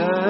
لا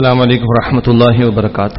السلام علیکم ورحمۃ اللہ وبرکاتہ۔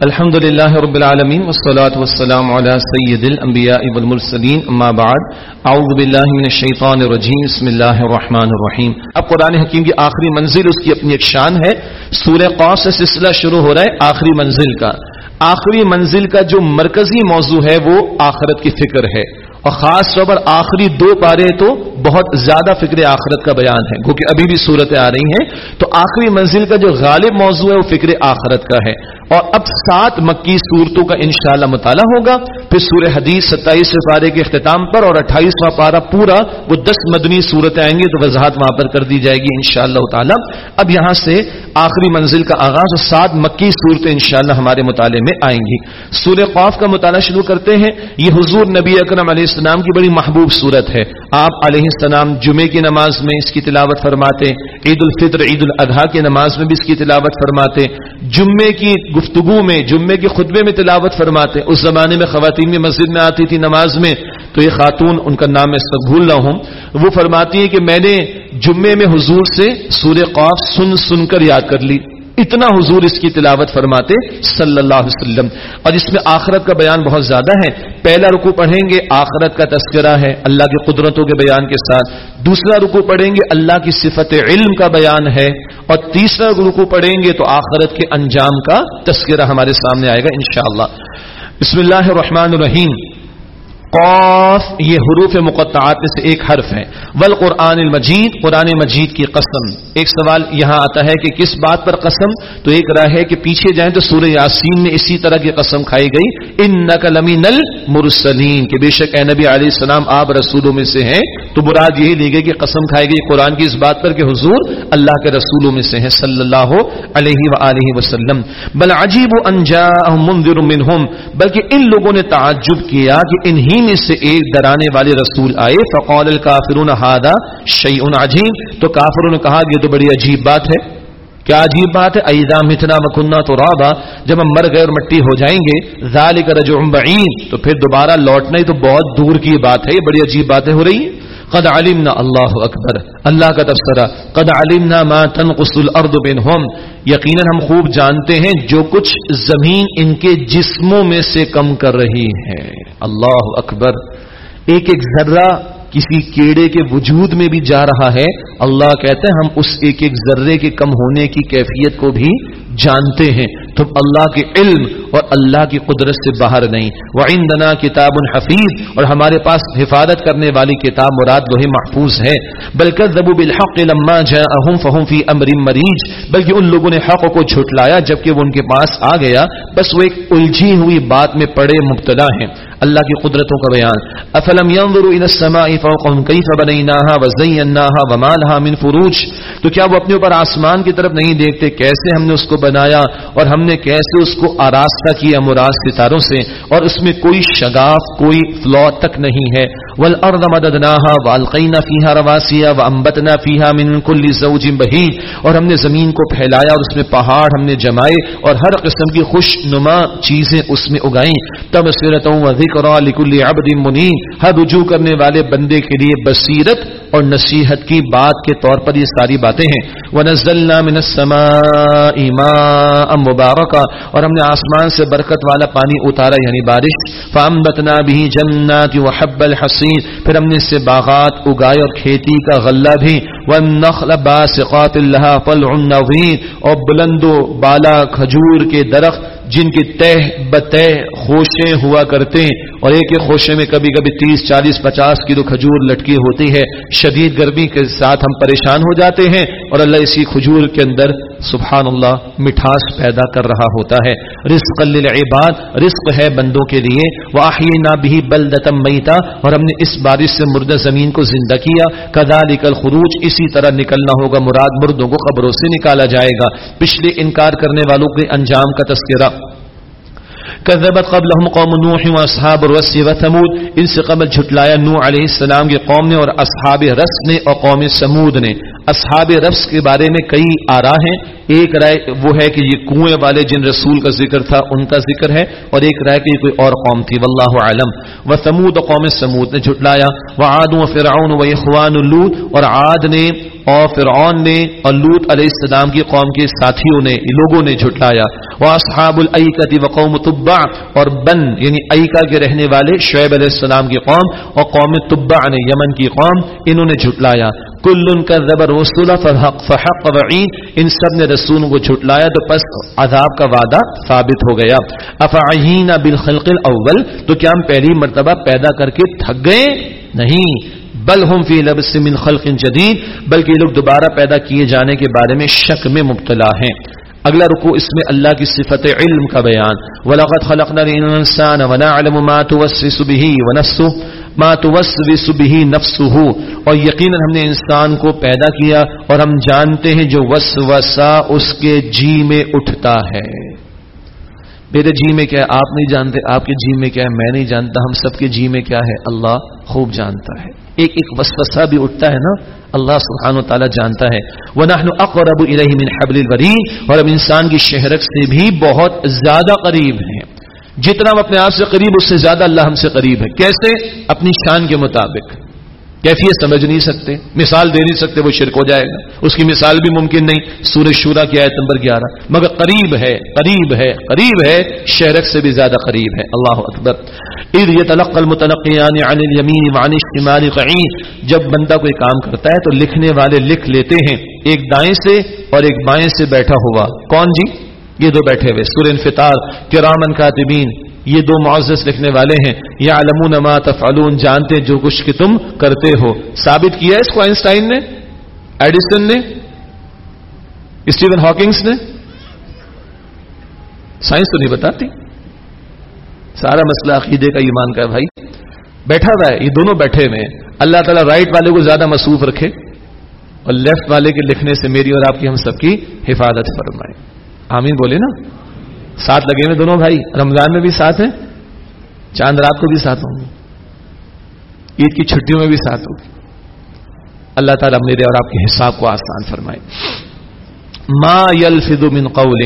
الحمد للہ رب العالمین والصلاة والسلام على سید الانبیاء والمرسلین، اما بعد۔ اعوذ باللہ من الشیطان الرجیم، بسم اللہ الرحمن الرحیم۔ اب قرآن حکیم کی آخری منزل اس کی اپنی ایک شان ہے۔ سورہ قاف سے سلسلہ شروع ہو رہا ہے آخری منزل کا۔ آخری منزل کا جو مرکزی موضوع ہے وہ آخرت کی فکر ہے۔ اور خاص طور پر آخری دو پارے تو بہت زیادہ فکر آخرت کا بیان ہے۔ کیونکہ ابھی بھی صورتیں آ رہی ہیں، تو آخری منزل کا جو غالب موضوع ہے، وہ فکر آخرت کا ہے۔ اور اب سات مکی صورتوں کا انشاءاللہ مطالعہ ہوگا۔ پھر سورہ حدیث ستائیس پارے کے اختتام پر اور اٹھائیسواں پارہ پورا، وہ دس مدنی صورتیں آئیں گی تو وضاحت وہاں پر کر دی جائے گی انشاءاللہ تعالی۔ اب یہاں سے آخری منزل کا آغاز اور سات مکی صورتیں انشاءاللہ ہمارے مطالعے میں آئیں گی۔ سورہ قاف کا مطالعہ شروع کرتے ہیں۔ یہ حضور نبی اکرم علیہ السلام کی بڑی محبوب صورت ہے۔ آپ علیہ السلام جمعے کی نماز میں اس کی تلاوت فرماتے، عید الفطر، عید الاضحیٰ کی نماز میں بھی اس کی تلاوت فرماتے جمعے کی گفتگو میں جمعے کے خطبے میں تلاوت فرماتے۔ اس زمانے میں خواتین بھی مسجد میں آتی تھی نماز میں، تو یہ خاتون ان کا نام میں سب بھول رہا ہوں۔ وہ فرماتی ہیں کہ میں نے جمعے میں حضور سے سورہ قاف سن سن کر یاد کر لی۔ اتنا حضور اس کی تلاوت فرماتے صلی اللہ علیہ وسلم۔ اور اس میں آخرت کا بیان بہت زیادہ ہے۔ پہلا رکو پڑھیں گے، آخرت کا تذکرہ ہے اللہ کی قدرتوں کے بیان کے ساتھ۔ دوسرا رکو پڑھیں گے، اللہ کی صفت علم کا بیان ہے۔ اور تیسرا رکو پڑھیں گے تو آخرت کے انجام کا تذکرہ ہمارے سامنے آئے گا انشاءاللہ۔ بسم اللہ الرحمن الرحیم۔ قاف، یہ حروف مقطعات میں سے ایک حرف ہے ول قرآن المجید قرآن مجید کی قسم۔ ایک سوال یہاں آتا ہے کہ کس بات پر قسم؟ تو ایک رائے ہے کہ پیچھے جائیں تو سورہ یاسین میں اسی طرح کی قسم کھائی گئی۔ ان نقل المرسلین کہ بے شک اے نبی علیہ السلام، آپ رسولوں میں سے ہیں۔ تو مراد یہی لی گئی کہ قسم کھائی گئی قرآن کی اس بات پر کہ حضور اللہ کے رسولوں میں سے ہیں۔ صلی اللہ علیہ وآلہ وسلم۔ بل عجیب انجا منذر منہم بلکہ ان لوگوں نے تعجب کیا کہ انہی میں سے ایک ڈرانے والے رسول آئے فقول الکافرون ہادا شعیون عجیب. تو کافروں نے کہا، یہ تو بڑی عجیب بات ہے۔ کیا عجیب بات ہے؟ ایزا متنا مکنہ تو رابا جب ہم مر گئے اور مٹی ہو جائیں گے، ذالک رجع بعید۔ تو پھر دوبارہ لوٹنا ہی تو بہت دور کی بات ہے، یہ بڑی عجیب باتیں ہو رہی ہیں۔ قد علمنا اللہ اکبر اللہ کا تبصرہ. قد علمنا ما تنقص الارض بنہم یقینا ہم خوب جانتے ہیں جو کچھ زمین ان کے جسموں میں سے کم کر رہی ہے. اللہ اکبر. ایک ایک ذرہ کسی کیڑے کے وجود میں بھی جا رہا ہے. اللہ کہتے ہیں ہم اس ایک ایک ذرے کے کم ہونے کی کیفیت کو بھی جانتے ہیں. تم اللہ کے علم اور اللہ کی قدرت سے باہر نہیں۔ وعندنا کتاب حفیظ اور ہمارے پاس حفاظت کرنے والی کتاب مراد لوہے محفوظ ہے بلکہ ذبو بالحق لما جاءهم فهم في امر مریج بلکہ ان لوگوں نے حق کو جھٹلایا جبکہ وہ ان کے پاس آ گیا۔ بس وہ ایک الجھی ہوئی بات میں پڑے مبتلا ہیں۔ اللہ کی قدرتوں کا بیان۔ افلم ينظروا الى السماء فوقهم كيف بنيناها وزيناها وما لها من فروج۔ تو کیا وہ اپنے اوپر آسمان کی طرف نہیں دیکھتے؟ کیسے ہم نے اس کو بنایا؟ اور ہم نے کیسے اس کو آراس آراستہ کیا مراد ستاروں سے اور اس میں کوئی شگاف، کوئی فلو تک نہیں ہے۔ والارض مددناها والقینا فيها رواسي وانبتنا فيها من كل زوج بهيج اور ہم نے زمین کو پھیلایا اور اس میں پہاڑ ہم نے جمائے اور ہر قسم کی خوش نما چیزیں اس میں اگائیں۔ تبصرۃ و ذکر لكل عبد منیب ہر رجوع کرنے والے بندے کے لیے بصیرت اور نصیحت کی بات کے طور پر یہ ساری باتیں ہیں۔ ونزلنا من السماء ماء مبارکا اور ہم نے آسمان سے برکت والا پانی اتارا یعنی بارش۔ فانبتنا به جنات وحب الحصید حصین پھر ہم نے اس سے باغات، اگائے اور کھیتی کا غلہ بھی، والنخل باسقات اللہ طلع نوین اور بلند و بالا کھجور کے درخت جن کی تہ بتہ خوشیں ہوا کرتے ہیں۔ اور ایک ایک خوشے میں کبھی کبھی تیس، چالیس، پچاس کلو کھجور لٹکی ہوتی ہے۔ شدید گرمی کے ساتھ ہم پریشان ہو جاتے ہیں اور اللہ اسی کھجور کے اندر سبحان اللہ مٹھاس پیدا کر رہا ہوتا ہے۔ رزق للعباد، رزق ہے بندوں کے لیے۔ واحینا بھی بلدتم میتا اور ہم نے اس بارش سے مردہ زمین کو زندہ کیا۔ کذالک الخروج۔ اسی طرح نکلنا ہوگا۔ مراد مردوں کو خبروں سے نکالا جائے گا۔ پچھلے انکار کرنے والوں کے انجام کا تذکرہ۔ كذبت قبلهم قوم نوح و واصحاب الرس وثمود، ان سے قبل جھٹلایا نوح علیہ السلام کے قوم نے اور اصحاب رس نے اور قوم سمود نے۔ اصحاب رس کے بارے میں کئی آرا ہیں۔ ایک رائے وہ ہے کہ یہ کنویں والے جن رسول کا ذکر تھا، ان کا ذکر ہے۔ اور ایک رائے کہ یہ کوئی اور قوم تھی، واللہ عالم و سمود قوم سمود نے جھٹلایا۔ وہ آد و فرعون و اخوان اللوت اور عاد نے اور فرعون نے اور لوت علیہ السلام کی قوم کے ساتھیوں نے، لوگوں نے جھٹلایا۔ وہ اصحاب العقتی و قوم طبا اور بن یعنی عیقہ کے رہنے والے شعیب علیہ السلام کی قوم اور قوم طبا نے، یمن کی قوم، انہوں نے جھٹلایا۔ کل کا زبر رسول فحق وعید ان سب نے رسول کو جھٹلایا تو پس عذاب کا وعدہ ثابت ہو گیا۔ افعین بالخلق الاول تو کیا ہم پہلی مرتبہ پیدا کر کے تھک گئے؟ نہیں۔ بل ہم فی لبس من خلق جدید، بلکہ یہ لوگ دوبارہ پیدا کیے جانے کے بارے میں شک میں مبتلا ہیں۔ اگلا رکو اس میں اللہ کی صفت علم کا بیان۔ وَلَقَدْ خَلَقْنَا الْإِنسَانَ وَنَعْلَمُ مَا تُوَسْوِسُ بِهِ وَنَفْسُهُ، ما توسوس به نفسه۔ اور یقینا ہم نے انسان کو پیدا کیا اور ہم جانتے ہیں جو وسوسہ اس کے جی میں اٹھتا ہے۔ میرے جی میں کیا ہے آپ نہیں جانتے، آپ کے جی میں کیا ہے؟ میں نہیں جانتا، ہم سب کے جی میں کیا ہے؟ اللہ خوب جانتا ہے۔ ایک ایک وسوسہ بھی اٹھتا ہے نا، اللہ سبحانہ و تعالیٰ جانتا ہے۔ وَنَحْنُ أَقْرَبُ إِلَيْهِ مِنْ حَبْلِ الْوَرِيدِ اور ہم انسان کی شہرت سے بھی بہت زیادہ قریب ہیں۔ جتنا ہم اپنے آپ سے قریب، اس سے زیادہ اللہ ہم سے قریب ہے کیسے؟ اپنی شان کے مطابق۔ کیفیت سمجھ نہیں سکتے، مثال دے نہیں سکتے، وہ شرک ہو جائے گا۔ اس کی مثال بھی ممکن نہیں۔ سورج شورا کی آیت نمبر گیارہ۔ مگر قریب ہے قریب ہے قریب ہے، شہرک سے بھی زیادہ قریب ہے۔ اللہ اکبر۔ عید یہ تلق المتلقیان عن الیمین وعن الشمال قعین جب بندہ کوئی کام کرتا ہے تو لکھنے والے لکھ لیتے ہیں۔ ایک دائیں سے اور ایک بائیں سے بیٹھا ہوا۔ کون جی؟ یہ دو بیٹھے ہوئے سور انفطار کرامن کاتبین، یہ دو معزز لکھنے والے ہیں۔ یا علمون ما تفعلون، جانتے جو کچھ کہ تم کرتے ہو۔ ثابت کیا اس کو آئنسٹائن نے؟ ایڈیسن نے؟ اسٹیون ہاکنگس نے؟ سائنس تو نہیں بتاتی۔ سارا مسئلہ عقیدے کا، ایمان کا ہے بھائی۔ بیٹھا ہوا ہے، یہ دونوں بیٹھے ہوئے اللہ تعالیٰ رائٹ والے کو زیادہ مصروف رکھے اور لیفٹ والے کے لکھنے سے میری اور آپ کی ہم سب کی حفاظت فرمائے۔ آمین بولے نا؟ ساتھ لگے ہوئے دونوں بھائی۔ رمضان میں بھی ساتھ ہیں، چاند رات کو بھی ساتھ ہوں گے۔ عید کی چھٹیوں میں بھی ساتھ ہوگی۔ اللہ تعالیٰ میرے اور آپ کے حساب کو آسان فرمائے۔ ما يلفظ من قول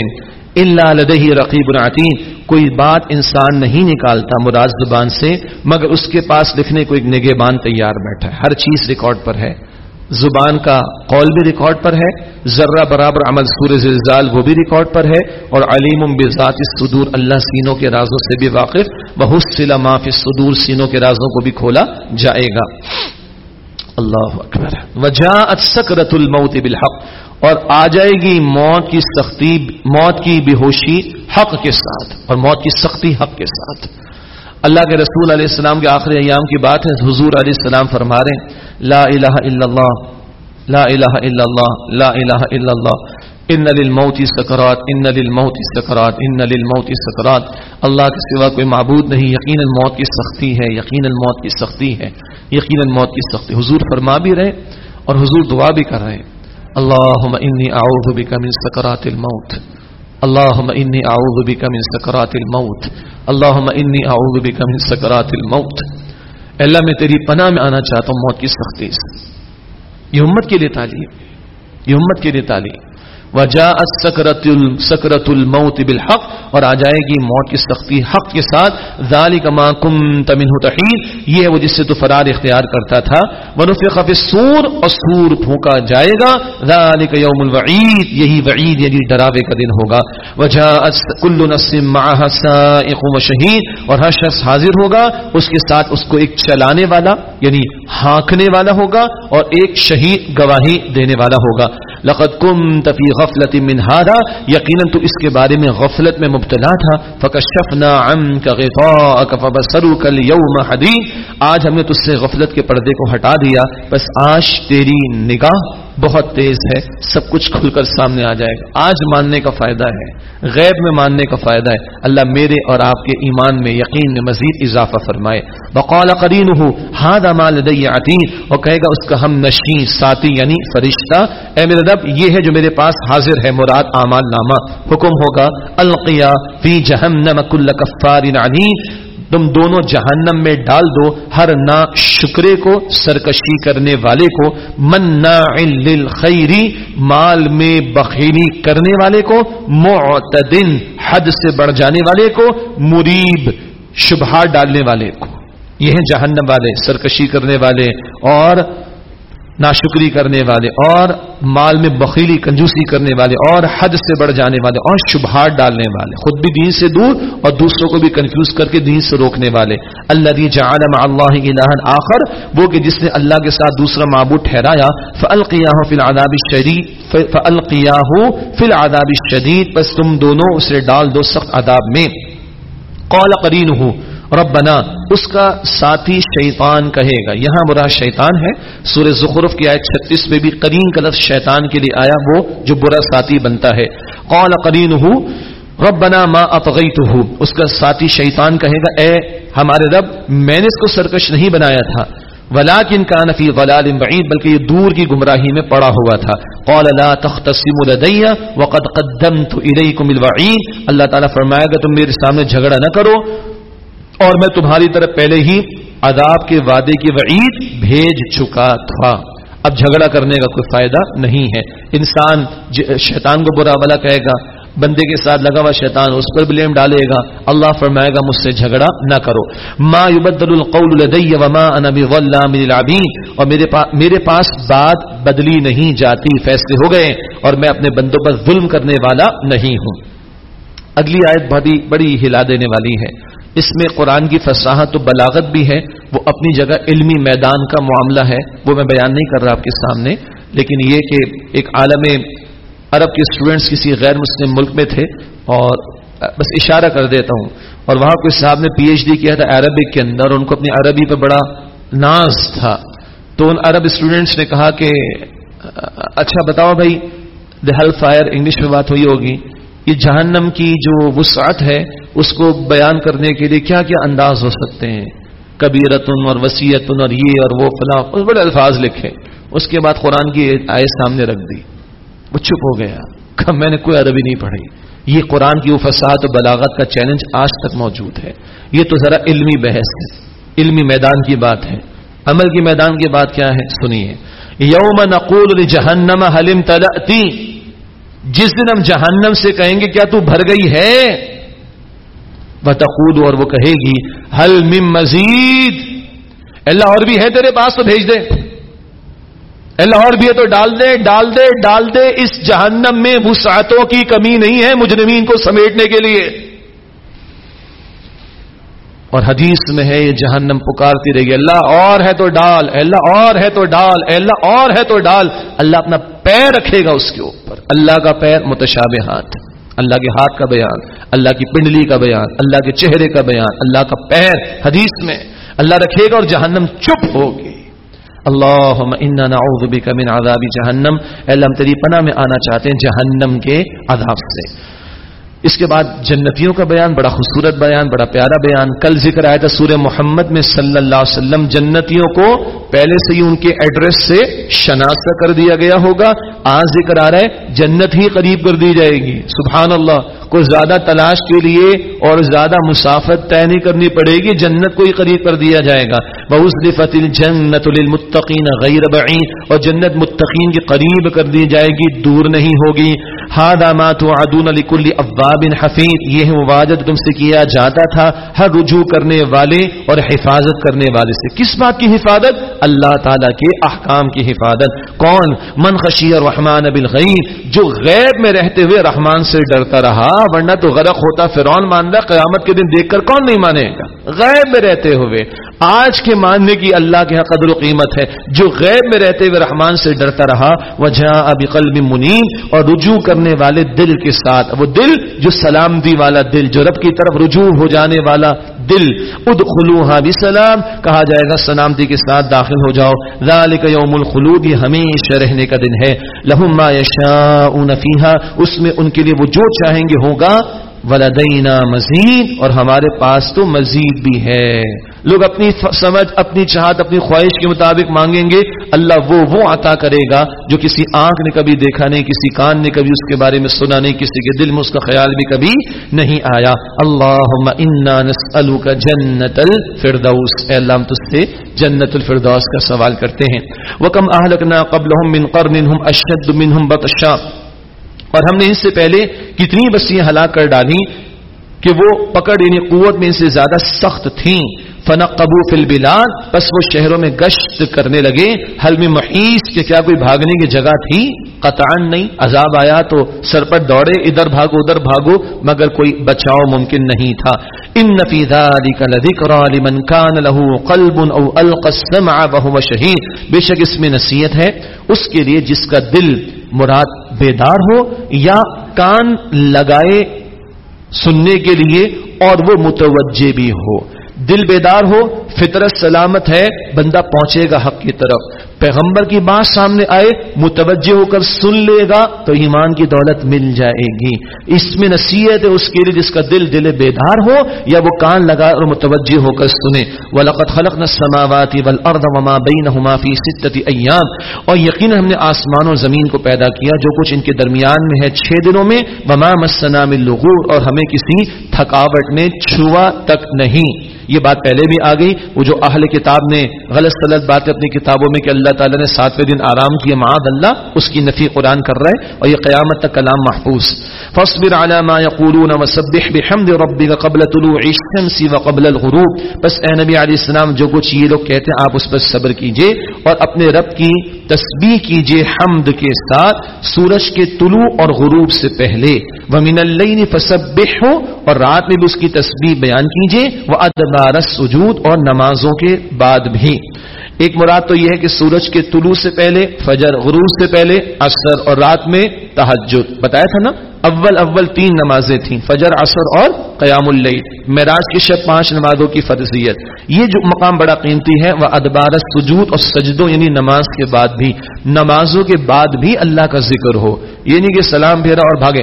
الا لديه رقیب عتید کوئی بات انسان نہیں نکالتا مراد زبان سے، مگر اس کے پاس لکھنے کو ایک نگہبان تیار بیٹھا ہے۔ ہر چیز ریکارڈ پر ہے۔ زبان کا قول بھی ریکارڈ پر ہے، ذرہ برابر عمل سور زلزال وہ بھی ریکارڈ پر ہے، اور علیم بذات الصدور اللہ سینوں کے رازوں سے بھی واقف بہت سلا معاف صدور سینوں کے رازوں کو بھی کھولا جائے گا۔ اللہ اکبر۔ وجہ سکرت الموت بالحق۔ اور آ جائے گی موت کی سختی، موت کی بے ہوشی حق کے ساتھ، اور موت کی سختی حق کے ساتھ۔ اللہ کے رسول علیہ السلام کے آخری ایام کی بات ہے، حضور علیہ السلام فرما رہے ہیں، لا الہ الا اللہ، لا الہ الا اللہ، لا الہ الا اللہ، ان للموت سکرات، ان للموت سکرات، ان للموت سکرات۔ اللہ کے سوا کوئی معبود نہیں، یقین موت کی سختی ہے، یقین موت کی سختی ہے، یقین موت کی سختی۔ حضور فرما بھی رہے اور حضور دعا بھی کر رہے اللہم انی اعوذ بک من سکرات الموت۔ اللهم انی اعوذ بك من سکرات الموت. اللهم انی اعوذ بك من سکرات الموت. اللہ میں تیری پناہ میں آنا چاہتا ہوں، موت کی سختی سے. یہ امت کے لیے تعلیم. یہ امت کے لیے تعلیم. وجا سکرت سکرت الموت بالحق، اور آ جائے گی موت کی سختی حق کے ساتھ، ذالک ما کنت منه تحید یہ ہے وہ جس سے تو فرار اختیار کرتا تھا۔ ونفخ فی الصور اور سور پھونکا جائے گا۔ ذالک یوم الوعید، یہی وعید یعنی ڈراوے کا دن ہوگا۔ وجاءت کل نفس معها سائق وشهید اور ہر شخص حاضر ہوگا، اس کے ساتھ اس کو ایک چلانے والا یعنی ہانکنے والا ہوگا، اور ایک شہید گواہی دینے والا ہوگا۔ لقد کم تفی غفلت من هذا. تو اس کے بارے میں غفلت میں مبتلا تھا. فکشفنا عنك غطاءك فبصرك اليوم حديد. آج ہم نے تجھ سے غفلت کے پردے کو ہٹا دیا. بس آج تیری نگاہ بہت تیز ہے، سب کچھ کھل کر سامنے آ جائے گا۔ آج ماننے کا فائدہ ہے، غیب میں ماننے کا فائدہ ہے۔ اللہ میرے اور آپ کے ایمان میں یقین میں مزید اضافہ فرمائے۔ بقال قرین ہوں ہاد امال اور کہے گا، اس کا ہم نشیں، ساتھی یعنی فرشتہ اے میرے رب، یہ ہے جو میرے پاس حاضر ہے، مراد اعمال نامہ۔ حکم ہوگا، القیا فی جہنم کل کفار عنید تم دونوں جہنم میں ڈال دو، ہر نا شکرے کو، سرکشی کرنے والے کو من خیری مال میں بخیلی کرنے والے کو معتدن حد سے بڑھ جانے والے کو، مریب شبہ ڈالنے والے کو۔ یہ ہیں جہنم والے، سرکشی کرنے والے اور ناشکری کرنے والے اور مال میں بخیلی کنجوسی کرنے والے اور حد سے بڑھ جانے والے اور شبہات ڈالنے والے، خود بھی دین سے دور اور دوسروں کو بھی کنفیوز کر کے دین سے روکنے والے۔ اللہ مع اللہ الہ آخر، وہ کہ جس نے اللہ کے ساتھ دوسرا معبود ٹھہرایا فلقیاہ فی العذاب الشدید فلقیاہ فی العذاب الشدید بس تم دونوں اسے ڈال دو سخت عذاب میں۔ قال قرینہ ربنا، اس کا ساتھی شیطان کہے گا۔ یہاں برا شیطان ہے۔ سورہ زخرف کی آیت چھتیس میں بھی کرین کا لفظ شیطان کے لیے آیا، وہ جو برا ساتھی بنتا ہے۔ قال کرین ربنا ما اطغیتہ اس کا ساتھی شیطان کہے گا، اے ہمارے رب، میں نے اس کو سرکش نہیں بنایا تھا۔ ولیکن کان فی ضلال بعید، بلکہ یہ دور کی گمراہی میں پڑا ہوا تھا۔ قال لا تختصموا لدی وقد قدمت الیکم اللہ تعالی فرمائے گا تم میرے سامنے جھگڑا نہ کرو اور میں تمہاری طرف پہلے ہی عذاب کے وعدے کی وعید بھیج چکا تھا۔ اب جھگڑا کرنے کا کوئی فائدہ نہیں ہے۔ انسان شیطان کو برا والا کہے گا، بندے کے ساتھ لگا ہوا شیطان اس پر بلیم ڈالے گا۔ اللہ فرمائے گا، مجھ سے جھگڑا نہ کرو۔ ما يبدل القول لدي وما انا بظلام للعبید اور میرے پاس میرے پاس بات بدلی نہیں جاتی، فیصلے ہو گئے اور میں اپنے بندوں پر ظلم کرنے والا نہیں ہوں۔ اگلی آیت بڑی بڑی ہلا دینے والی ہے۔ اس میں قرآن کی فصاحت و بلاغت بھی ہے، وہ اپنی جگہ علمی میدان کا معاملہ ہے، وہ میں بیان نہیں کر رہا آپ کے سامنے، لیکن یہ کہ ایک عالم عرب کے اسٹوڈینٹس کسی غیر مسلم ملک میں تھے، اور بس اشارہ کر دیتا ہوں، اور وہاں کوئی صاحب نے پی ایچ ڈی کیا تھا عربک کے اندر ان کو اپنی عربی پہ بڑا ناز تھا۔ تو ان عرب اسٹوڈینٹس نے کہا کہ اچھا بتاؤ بھائی دا فائر انگلش میں بات ہوئی ہوگی، یہ جہنم کی جو وسعت ہے اس کو بیان کرنے کے لیے کیا کیا انداز ہو سکتے ہیں؟ کبیرتن اور وسیعتن اور یہ اور وہ فلاں، اس بڑے الفاظ لکھے۔ اس کے بعد قرآن کی آئے سامنے رکھ دی۔ وہ چپ ہو گیا۔ میں نے کوئی عربی نہیں پڑھی۔ یہ قرآن کی وفسات و بلاغت کا چیلنج آج تک موجود ہے۔ یہ تو ذرا علمی بحث ہے۔ علمی میدان کی بات ہے۔ عمل کی میدان کی بات کیا ہے؟ سنیے۔ یوم نقول جہنم حلم تلتی جس دن ہم جہنم سے کہیں گے، کیا تو بھر گئی ہے؟ بتقود اور وہ کہے گی حل مم مزید؟ اللہ اور بھی ہے تیرے پاس تو بھیج دے۔ اللہ اور بھی ہے تو ڈال دے ڈال دے ڈال دے۔ اس جہنم میں وسعتوں کی کمی نہیں ہے مجرمین کو سمیٹنے کے لیے۔ اور حدیث میں ہے، یہ جہنم پکارتی رہے گی۔ اللہ اور ہے تو ڈال اللہ اور ہے تو ڈال اللہ اور ہے تو ڈال۔ اللہ اپنا پیر رکھے گا اس کے اوپر۔ اللہ کا پیر متشاب ہاتھ اللہ کے ہاتھ کا بیان۔ اللہ کی پنڈلی کا بیان، اللہ کے چہرے کا بیان، اللہ کا پیر حدیث میں اللہ رکھے گا اور جہنم چپ ہوگی۔ اللہ نعوذ بک من عذاب جہنم۔ اللہ، ہم تیری پناہ میں آنا چاہتے ہیں جہنم کے عذاب سے۔ اس کے بعد جنتیوں کا بیان، بڑا خوبصورت بیان، بڑا پیارا بیان۔ کل ذکر آیا تھا سورہ محمد میں صلی اللہ علیہ وسلم، جنتیوں کو پہلے سے ہی ان کے ایڈریس سے شناختہ کر دیا گیا ہوگا۔ آج ذکر آ رہا ہے، جنت ہی قریب کر دی جائے گی۔ سبحان اللہ۔ کوئی زیادہ تلاش کے لیے اور زیادہ مسافت طے نہیں کرنی پڑے گی، جنت کو ہی قریب کر دیا جائے گا۔ بہت الجنت للمتقین غیر بعید اور جنت متقین کے قریب کر دی جائے گی، دور نہیں ہوگی۔ ہادا ما توعدون لكل ابواب حفیظ یہ واجد تم سے کیا جاتا تھا ہر رجوع کرنے والے اور حفاظت کرنے والے سے۔ کس بات کی حفاظت؟ اللہ تعالی کے احکام کی حفاظت۔ کون؟ من خشی الرحمن بالغیب۔ جو غیب میں رہتے ہوئے رحمان سے ڈرتا رہا ورنہ تو غرق ہوتا فرعون مان قیامت کے دن دیکھ کر کون نہیں مانے گا؟ غیب میں رہتے ہوئے۔ آج کے ماننے کی اللہ کے یہاں قدر و قیمت ہے۔ جو غیب میں رہتے ہوئے رحمان سے ڈرتا رہا وہ جہاں ابھی قلب منیم اور رجوع کرنے والے دل کے ساتھ۔ وہ دل جو سلامتی والا دل، جو رب کی طرف رجوع ہو جانے والا دل اد خلوحا بھی سلام کہا جائے گا، سلامتی کے ساتھ داخل ہو جاؤ۔ ذالک یوم الخلود، یہ ہمیشہ رہنے کا دن ہے۔ لہم ما یشاؤن فیہا، اس میں ان کے لیے وہ جو چاہیں گے ہوگا۔ ولدینا مزید، اور ہمارے پاس تو مزید بھی ہے۔ لوگ اپنی سمجھ، اپنی چاہت اپنی خواہش کے مطابق مانگیں گے، اللہ وہ وہ عطا کرے گا جو کسی آنکھ نے کبھی دیکھا نہیں، کسی کان نے کبھی اس کے بارے میں سنا نہیں، کسی کے دل میں اس کا خیال بھی کبھی نہیں آیا۔ اللہ کا جنت الفردوس۔ اے اللہ، ہم تجھ سے جنت الفردوس کا سوال کرتے ہیں۔ وہ کم اہلکنا قبل من قرن اشد منہم بطشا۔ اور ہم نے اس سے پہلے کتنی بستیاں ہلاک کر ڈالی کہ وہ پکڑ یعنی قوت میں ان سے زیادہ سخت تھیں۔ فنق قبو فل بلاد بس وہ شہروں میں گشت کرنے لگے۔ حل میں محیث کہ کیا کوئی بھاگنے کی جگہ تھی؟ قطعان نہیں، عذاب آیا تو سر پر دوڑے، ادھر بھاگو ادھر بھاگو، مگر کوئی بچاؤ ممکن نہیں تھا۔ ان نفیدہ لمن کان له قلب او القى السمع وهو شهيد۔ بے شک اس میں نصیحت ہے، اس کے لیے جس کا دل مراد بیدار ہو یا کان لگائے سننے کے لیے اور وہ متوجہ بھی ہو۔ دل بیدار ہو، فطرت سلامت ہے، بندہ پہنچے گا حق کی طرف۔ پیغمبر کی بات سامنے آئے، متوجہ ہو کر سن لے گا، تو ایمان کی دولت مل جائے گی۔ اس میں نصیحت ہے، اس کے لیے جس کا دل دل بیدار ہو، یا وہ کان لگا اور متوجہ ہو کر سنے۔ وَلَقَدْ خَلَقْنَا السَّمَاوَاتِ وَالْأَرْضَ وَمَا بَيْنَهُمَا فِي سِتَّةِ أَيَّامٍ۔ اور یقینا ہم نے آسمان اور زمین کو پیدا کیا، جو کچھ ان کے درمیان میں ہے چھ دنوں میں۔ وَمَا مَسَّنَا مِن لُغُورٍ اور ہمیں کسی تھکاوٹ میں چھوا تک نہیں۔ یہ بات پہلے بھی آ گئی، وہ جو اہل کتاب نے غلط سلط باتیں اپنی کتابوں میں کہ اللہ تعالیٰ نے ساتویں دن آرام کیا معاد اللہ، اس کی نفی قرآن کر رہا ہے اور یہ قیامت تک کلام محفوظ۔ فصبر على ما يقولون وسبح بحمد ربك قبل طلوع الشمس وقبل الغروب۔ بس اے نبی علیہ السلام، جو کچھ یہ لوگ کہتے ہیں، آپ اس پر صبر کیجیے اور اپنے رب کی تسبیح کیجیے حمد کے ساتھ سورج کے طلوع اور غروب سے پہلے۔ ومن الليل فسبحه اور رات میں بھی اس کی تسبیح بیان کیجیے۔ وادبار السجود اور نمازوں کے بعد بھی۔ ایک مراد تو یہ ہے کہ سورج کے طلوع سے پہلے، فجر غروب سے پہلے اثر اور رات میں تحجد بتایا تھا نا؟ اول اول تین نمازیں تھیں، فجر اثر اور قیام اللیل۔ معراج کی شب پانچ نمازوں کی فرضیت۔ یہ جو مقام بڑا قیمتی ہے، وہ ادبار، سجود اور سجدوں یعنی نماز کے بعد بھی۔ نمازوں کے بعد بھی اللہ کا ذکر ہو یہ نہیں کہ سلام پھیرا اور بھاگے۔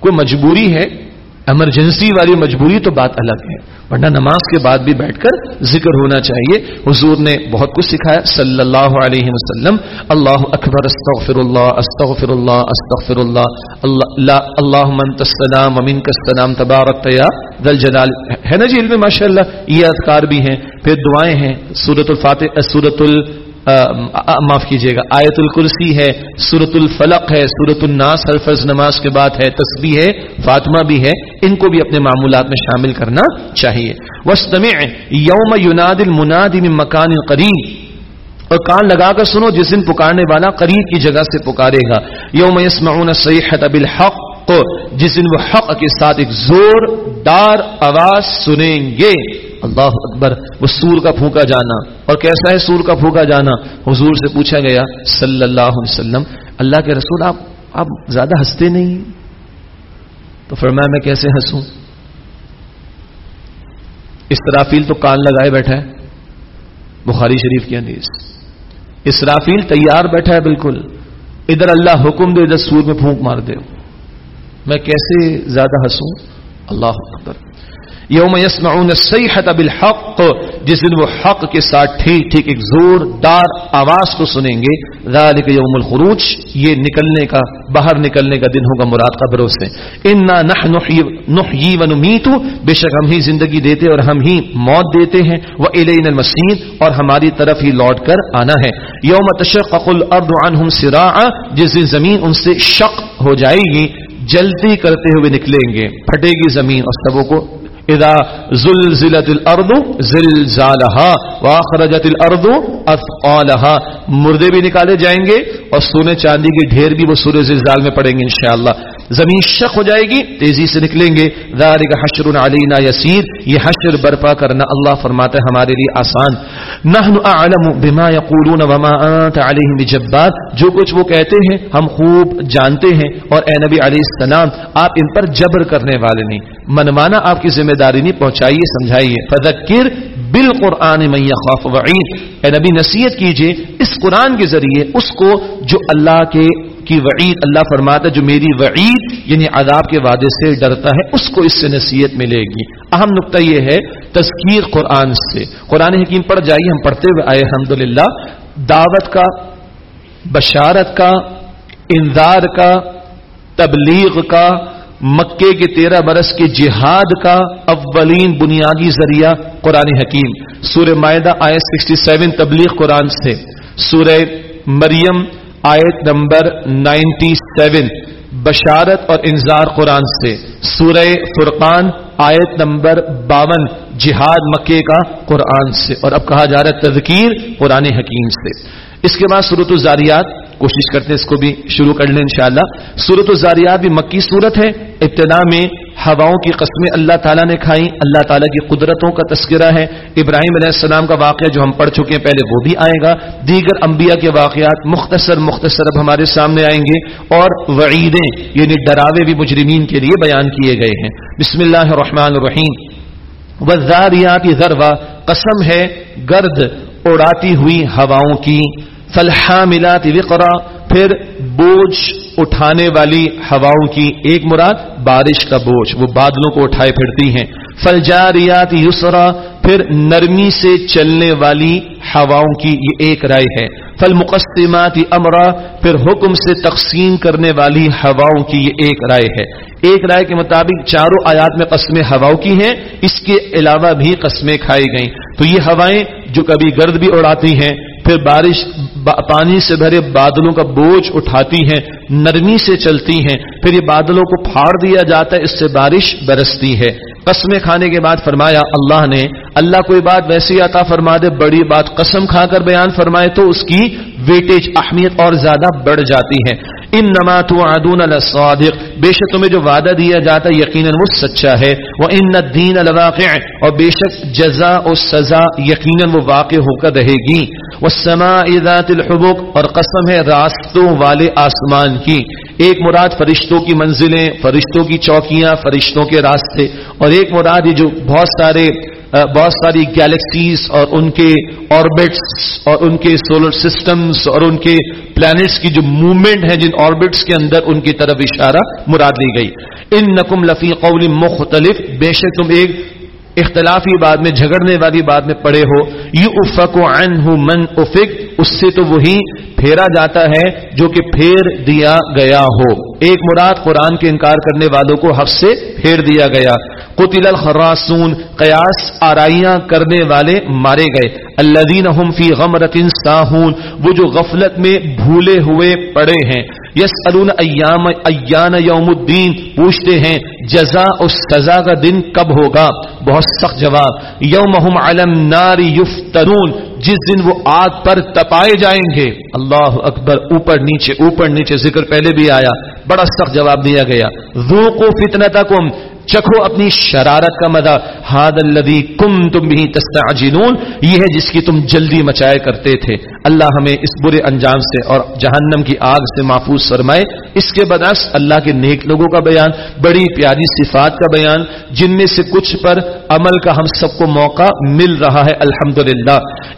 کوئی مجبوری ہے؟ ایمرجنسی والی مجبوری تو بات الگ ہے، ورنہ نماز کے بعد بھی بیٹھ کر ذکر ہونا چاہیے۔ حضور نے بہت کچھ سکھایا۔ صلی اللہ علیہ وسلم، اللہ اکبر استغفر اللہ استغفر اللہ استغفر اللہ اللہ منت السلام امین کا السلام، تبارک تیا دل جلال۔ ہے نا جی علم ماشاء اللہ یہ اذکار بھی ہیں۔ پھر دعائیں ہیں سورت الفاتح سورت ال معاف کیجیے گا آیت الکرسی ہے سورت الفلق ہے سورت الناس الفظ نماز کے بعد ہے، تسبیح ہے، فاطمہ بھی ہے، ان کو بھی اپنے معمولات میں شامل کرنا چاہیے۔ وسطم یوم یوناد المناد من مکان قریب اور کان لگا کر سنو، جس دن پکارنے والا قریب کی جگہ سے پکارے گا۔ یوم یسمعون صیحت بالحق۔ جس دن وہ حق کے ساتھ ایک زور دار آواز سنیں گے۔ اللہ اکبر، وہ سور کا پھونکا جانا۔ اور کیسا ہے سور کا پھونکا جانا؟ حضور سے پوچھا گیا، صلی اللہ علیہ وسلم، اللہ کے رسول، آپ آپ زیادہ ہنستے نہیں؟ تو فرمایا میں کیسے ہنسوں؟ اسرافیل تو کان لگائے بیٹھا ہے۔ بخاری شریف کی حدیث۔ اسرافیل تیار بیٹھا ہے بالکل۔ ادھر اللہ حکم دے، ادھر سور میں پھونک مار دے۔ میں کیسے زیادہ ہنسوں؟ اللہ اکبر۔ یوم یسمعون الصیحۃ بالحق، جس دن وہ حق کے ساتھ ٹھیک ٹھیک ایک زوردار آواز کو سنیں گے، ذالک یوم الخروج، یہ نکلنے کا، باہر نکلنے کا دن ہوگا مراد قبروں سے۔ انا نحن نحیی و نمیت، بے شک ہم ہی زندگی دیتے اور ہم ہی موت دیتے ہیں۔ و الینا المسیر اور ہماری طرف ہی لوٹ کر آنا ہے۔ یوم تشقق الارض عنهم سراعا، جس دن زمین ان سے شق ہو جائے گی، جلدی کرتے ہوئے نکلیں گے۔ پھٹے گی زمین اور سبوں کو اذا زلزلت الارض زلزالها واخرجت الارض اثقالها مردے بھی نکالے جائیں گے اور سونے چاندی کے ڈھیر بھی وہ سورہ زلزال میں پڑیں گے انشاءاللہ زمین شق ہو جائے گی، تیزی سے نکلیں گے۔ ذالک حشر علینا یسیر، یہ حشر برپا کرنا اللہ فرماتا ہے ہمارے لیے آسان۔ نحن اعلم بما یقولون وما انت علیہم بجبار۔ جو کچھ وہ کہتے ہیں، ہم خوب جانتے ہیں۔ اور اے نبی علیہ السلام، آپ ان پر جبر کرنے والے نہیں۔ منمانا آپ کی ذمہ داری نہیں، پہنچائیے، سمجھائیے۔ فذکر بالقرآن من یخاف وعید۔ اے نبی، نصیحت کیجیے، اس قرآن کے ذریعے، اس کو جو اللہ کے کی وعید اللہ فرماتا ہے، جو میری وعید یعنی عذاب کے وعدے سے ڈرتا ہے، اس کو اس سے نصیحت ملے گی۔ اہم نقطہ یہ ہے تذکیر قرآن سے۔ قرآن حکیم پڑھ جائیے، ہم پڑھتے ہوئے آئے الحمد دعوت کا، بشارت کا، انذار کا، تبلیغ کا، مکے کے تیرہ برس کے جہاد کا اولین بنیادی ذریعہ قرآن حکیم۔ سورہ معدہ آئے سکسٹی سیون تبلیغ قرآن سے۔ سورہ مریم آیت نمبر نائنٹی سیون، بشارت اور انذار قرآن سے۔ سورہ فرقان، آیت نمبر باون، جہاد مکے کا قرآن سے۔ اور اب کہا جا رہا ہے تذکیر قرآن حکیم سے۔ اس کے بعد صورت الزاریات، کوشش کرتے ہیں اس کو بھی شروع کر لیں انشاءاللہ۔ صورت الزاریات بھی مکی صورت ہے، ابتدا میں ہواؤں کی قسمیں اللہ تعالیٰ نے کھائیں۔ اللہ تعالیٰ کی قدرتوں کا تذکرہ ہے۔ ابراہیم علیہ السلام کا واقعہ جو ہم پڑھ چکے ہیں، پہلے وہ بھی آئے گا۔ دیگر انبیاء کے واقعات مختصر مختصر اب ہمارے سامنے آئیں گے۔ اور وعیدیں یعنی ڈراوے بھی مجرمین کے لیے بیان کیے گئے ہیں۔ بسم اللہ الرحمن الرحیم۔ وزاریات ذروا، قسم ہے گرد اڑاتی ہوئی ہواؤں کی۔ فلحاملات وقرا پھر بوجھ اٹھانے والی ہواؤں کی ایک مراد بارش کا بوجھ، وہ بادلوں کو اٹھائے پھرتی ہیں۔ فلجاریات یسرا، پھر نرمی سے چلنے والی ہواؤں کی یہ ایک رائے ہے۔ فل مقصمات امرا، پھر حکم سے تقسیم کرنے والی ہواؤں کی یہ ایک رائے ہے۔ ایک رائے کے مطابق چاروں آیات میں قسمیں ہواؤں کی ہیں، اس کے علاوہ بھی قسمیں کھائی گئیں۔ تو یہ ہوائیں جو کبھی گرد بھی اڑاتی ہیں پھر بارش پانی سے بھرے بادلوں کا بوجھ اٹھاتی ہیں، نرمی سے چلتی ہیں، پھر یہ بادلوں کو پھاڑ دیا جاتا ہے، اس سے بارش برستی ہے۔ قسمیں کھانے کے بعد فرمایا، اللہ نے، اللہ کوئی بات ویسی عطا فرما دے، بڑی بات قسم کھا کر بیان فرمائے تو اس کی ویٹیج، اہمیت اور زیادہ بڑھ جاتی ہے۔ ان نما توعدون لصادق۔ بے شک تمہیں جو وعدہ دیا جاتا ہے یقیناً وہ سچا ہے۔ وہ ان الدین الواقع اور بے شک جزا اور سزا یقیناً وہ واقع ہو کر رہے گی۔ والسماء ذات الحبق اور قسم ہے راستوں والے آسمان کی۔ ایک مراد فرشتوں کی منزلیں، فرشتوں کی چوکیاں، فرشتوں کے راستے۔ اور ایک مراد یہ جو بہت سارے بہت ساری گیلیکسیز اور ان کے آربٹس اور ان کے سولر سسٹمز اور ان کے پلانٹس کی جو موومنٹ ہے جن آربٹس کے اندر ان کی طرف اشارہ مراد لی گئی۔ ان نقم لفی قول مختلف، بے شک تم ایک اختلافی بات میں، جھگڑنے والی بات میں پڑے ہو۔ یو افق من افق، اس سے تو وہی پھیرا جاتا ہے جو کہ پھیر دیا گیا ہو۔ ایک مراد قرآن کے انکار کرنے والوں کو حف سے پھیر دیا گیا۔ قتل الخراسون، قیاس آرائیاں کرنے والے مارے گئے۔ اللہ فی غمرت ساہون، وہ جو غفلت میں بھولے ہوئے پڑے ہیں۔ یس ایام ایان یوم الدین، پوچھتے ہیں جزا اس سزا کا دن کب ہوگا؟ بہت سخت جواب۔ یوم علم ناری یفترون، جس دن وہ آگ پر تپائے جائیں گے۔ اللہ اکبر، اوپر نیچے اوپر نیچے، ذکر پہلے بھی آیا۔ بڑا سخت جواب دیا گیا۔ ذوقوا فتنتکم چکھو اپنی شرارت کا مزہ۔ ہاد الذی کم تم بھی تستعجلون، یہ ہے جس کی تم جلدی مچائے کرتے تھے۔ اللہ ہمیں اس برے انجام سے اور جہنم کی آگ سے محفوظ فرمائے۔ اس کے بدعس اللہ کے نیک لوگوں کا بیان، بڑی پیاری صفات کا بیان۔ جن میں سے کچھ پر عمل کا ہم سب کو موقع مل رہا ہے۔ الحمد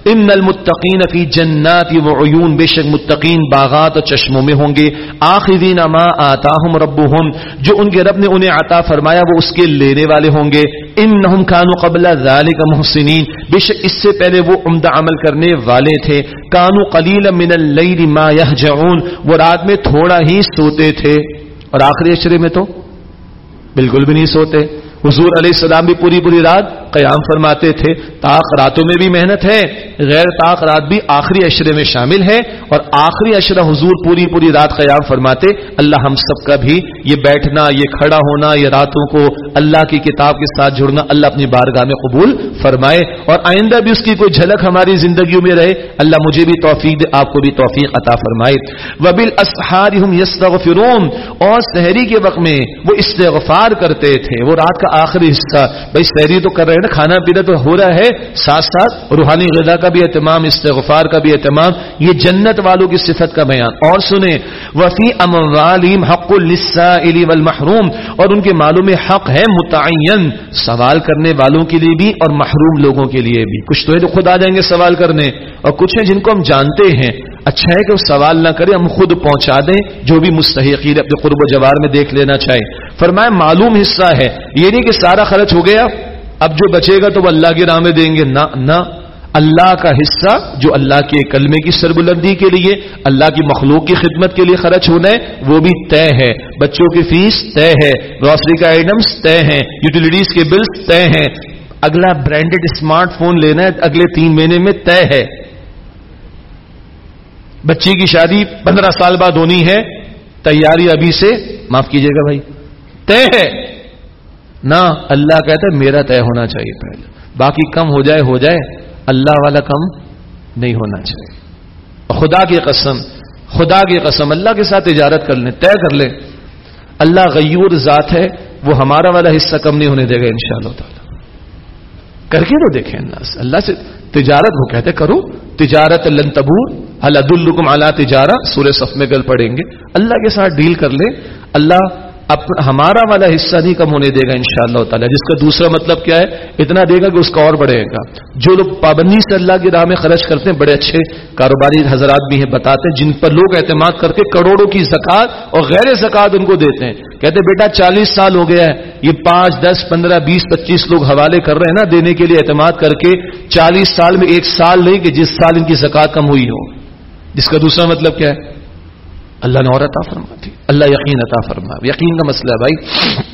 ان المتقین فی جنات و عیون، بے شک متقین باغات اور چشموں میں ہوں گے۔ آخرین ما آتاہم ربهم جو ان کے رب نے انہیں عطا فرمایا، وہ اس کے لینے والے ہوں گے۔ ان کانو قبل ذالک محسنین بے شک اس سے پہلے وہ عمدہ عمل کرنے والے تھے۔ کانو قلیل من اللیل ما یہجعون وہ رات میں تھوڑا ہی سوتے تھے۔ اور آخری اشرے میں تو بالکل بھی نہیں سوتے۔ حضور علیہ السلام بھی پوری پوری رات قیام فرماتے تھے۔ طاق راتوں میں بھی محنت ہے، غیر طاق رات بھی آخری اشرے میں شامل ہے۔ اور آخری اشرہ حضور پوری پوری رات قیام فرماتے، اللہ ہم سب کا بھی یہ بیٹھنا، یہ کھڑا ہونا، یہ راتوں کو اللہ کی کتاب کے ساتھ جڑنا، اللہ اپنی بارگاہ میں قبول فرمائے۔ اور آئندہ بھی اس کی کوئی جھلک ہماری زندگیوں میں رہے، اللہ مجھے بھی توفیق دے، آپ کو بھی توفیق عطا فرمائے۔ وبل اسحار یستغفرون۔ اور سحری کے وقت میں وہ استغفار کرتے تھے، وہ رات کا آخری حصہ۔ بھائی سحری تو کر رہے ہیں نا، کھانا پینا تو ہو رہا ہے ساتھ ساتھ روحانی غذا کا بھی اہتمام، استغفار کا بھی اہتمام۔ یہ جنت والوں کی صفت کا بیان۔ اور سنیں وفی اموالیم حق السائل والمحروم۔ اور ان کے معلوم حق ہے متعین، سوال کرنے والوں کے لیے بھی اور محروم لوگوں کے لیے بھی۔ کچھ تو ہے جو خود آ جائیں گے سوال کرنے، اور کچھ ہیں جن کو ہم جانتے ہیں۔ اچھا ہے کہ وہ سوال نہ کرے، ہم خود پہنچا دیں، جو بھی مستحقین اپنے قرب و جوار میں دیکھ لینا چاہے۔ فرمایا، معلوم حصہ ہے۔ یہ نہیں کہ سارا خرچ ہو گیا، اب جو بچے گا تو وہ اللہ کی راہ میں دیں گے۔ نہ نہ۔ اللہ کا حصہ، جو اللہ کے کلمے کی سربلندی کے لیے، اللہ کی مخلوق کی خدمت کے لیے خرچ ہونا ہے، وہ بھی طے ہے۔ بچوں کی فیس طے ہے گروسری کا آئٹمس طے ہیں یوٹیلیٹیز کے بلس طے ہیں۔ اگلا برانڈیڈ اسمارٹ فون لینا ہے، اگلے تین مہینے میں طے ہے۔ بچی کی شادی پندرہ سال بعد ہونی ہے، تیاری ابھی سے، معاف کیجیے گا بھائی۔ طے ہے۔ نہ اللہ کہتا ہے میرا طے ہونا چاہیے پہلے۔ باقی کم ہو جائے ہو جائے۔ اللہ والا کم نہیں ہونا چاہیے۔ خدا کی قسم، خدا کی قسم، اللہ کے ساتھ تجارت کر لیں، طے کر لیں۔ اللہ غیور ذات ہے، وہ ہمارا والا حصہ کم نہیں ہونے دے گا ان شاء اللہ تعالی۔ کر کے تو دیکھیں اللہ اللہ سے تجارت، وہ کہتے کرو، تجارت لن تبور حلد الکم اعلیٰ تجارہ سورہ صف میں گل پڑیں گے۔ اللہ کے ساتھ ڈیل کر لیں۔ اللہ ہمارا والا حصہ نہیں کم ہونے دے گا ان شاء اللہ تعالیٰ۔ جس کا دوسرا مطلب کیا ہے؟ اتنا دے گا کہ اس کا اور بڑھے گا۔ جو لوگ پابندی سے اللہ کی راہ میں خرچ کرتے ہیں، بڑے اچھے کاروباری حضرات بھی ہیں، بتاتے ہیں، جن پر لوگ اعتماد کر کے کروڑوں کی زکات اور غیر زکات ان کو دیتے ہیں۔ کہتے بیٹا، چالیس سال ہو گیا ہے۔ یہ پانچ، دس، پندرہ، بیس، پچیس لوگ حوالے کر رہے ہیں نا، دینے کے لیے اعتماد کر کے چالیس سال میں ایک سال نہیں کہ جس سال ان کی زکات کم ہوئی ہو۔ جس کا دوسرا مطلب کیا ہے؟ اللہ نے اور عطا اللہ یقین عطا فرما. یقین کا مسئلہ ہے بھائی.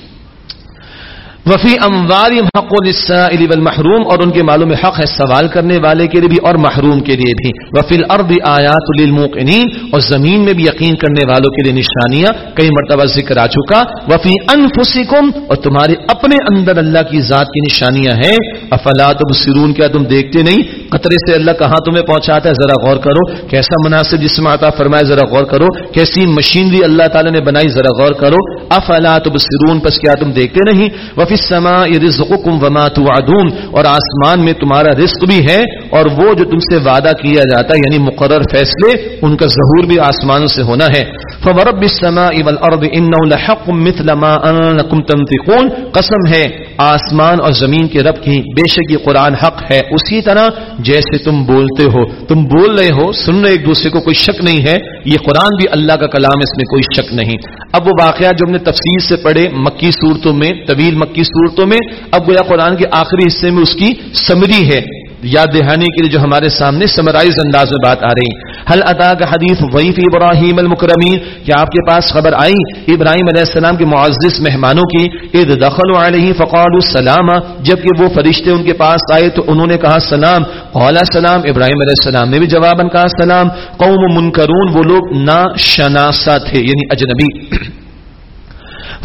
وفی اموار حق السائل والمحروم اور ان کے معلوم حق ہے سوال کرنے والے کے لیے بھی اور محروم کے لیے بھی. وفی الارض آیات للموقنین اور زمین میں بھی یقین کرنے والوں کے لیے نشانیاں. کئی مرتبہ ذکر آ چکا. وفی انفسکم اور تمہارے اپنے اندر اللہ کی ذات کی نشانیاں ہیں. افلا تبصرون، کیا تم دیکھتے نہیں؟ قطرے سے اللہ کہاں تمہیں پہنچاتا ہے؟ ذرا غور کرو۔ کیسا مناسب جسم عطا فرمائے ذرا غور کرو۔ کیسی مشینری اللہ تعالی نے بنائی، ذرا غور کرو۔ افلا تبصرون، پس کیا تم دیکھتے نہیں؟ وفی السماء رزقكم وما توعدون۔ اور آسمان میں تمہارا رزق بھی ہے، اور وہ جو تم سے وعدہ کیا جاتا ہے یعنی مقرر فیصلے، ان کا ظہور بھی آسمانوں سے ہونا ہے۔ فورب السماء والارض انه لحق مثل ما انكم تنطقون قسم ہے آسمان اور زمین کے رب کی بے شک یہ قرآن حق ہے۔ اسی طرح جیسے تم بولتے ہو، تم بول رہے ہو، سن رہے ایک دوسرے کو کوئی شک نہیں ہے، یہ قرآن بھی اللہ کا کلام اس میں کوئی شک نہیں۔ اب وہ واقعات جو ہم نے تفصیل سے پڑھے مکی صورتوں میں، طویل مکی صورتوں میں، اب گویا قرآن کے آخری حصے میں اس کی سمری ہے۔ یاد دہانی کے لیے جو ہمارے سامنے سمرائز انداز میں بات آ رہی۔ حل ادا کا حدیث ویف ابراہیم المکرمین؟ کیا آپ کے پاس خبر آئی ابراہیم علیہ السلام کے معزز مہمانوں کی؟ عید دخل علیہ فقال السلام جبکہ وہ فرشتے ان کے پاس آئے تو انہوں نے کہا سلام۔ قال سلام، ابراہیم علیہ السلام نے بھی جواباً کہا سلام۔ قوم منکرون، وہ لوگ نا شناسا تھے یعنی اجنبی۔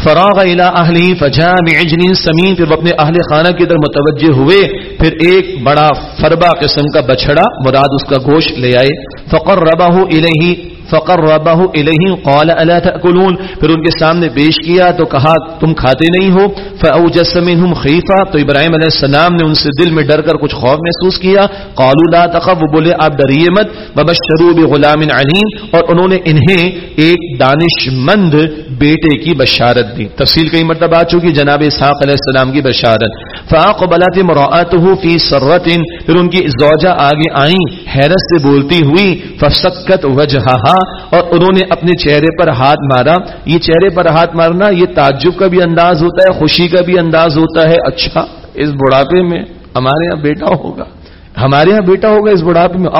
فراغ الى اہلی فجا بعجل سمین، پھر اپنے اہل خانہ کی طرف متوجہ ہوئے، پھر ایک بڑا فربا قسم کا بچھڑا، مراد اس کا گوشت لے آئے فقر ربا ہو فقر ربہ الہ قال الا تاکلون پھر ان کے سامنے پیش کیا تو کہا تم کھاتے نہیں ہو فاوجس منهم خیفہ تو ابراہیم علیہ السلام نے ان سے دل میں ڈر کر کچھ خوف محسوس کیا قالوا لا تخف وہ بولے آپ ڈریے مت وبشروا بغلام علیم اور انہوں نے انہیں ایک دانش مند بیٹے کی بشارت دی۔ تفصیل کئی مرتبہ آ چکی، جناب اسحاق علیہ السلام کی بشارت۔ فاقبلت امرأته فی سرت پھر ان کی زوجہ آگے آئیں، حیرت سے بولتی ہوئی فسکت وجہہا اور انہوں نے اپنے چہرے پر ہاتھ مارا۔ یہ چہرے پر ہاتھ مارنا یہ تعجب کا بھی انداز ہوتا ہے، خوشی کا بھی انداز ہوتا ہے۔ اچھا اس بڑھاپے میں ہمارے یہاں بیٹا ہوگا۔ ہمارے یہاں بیٹا ہوگا اس بڑھاپے میں۔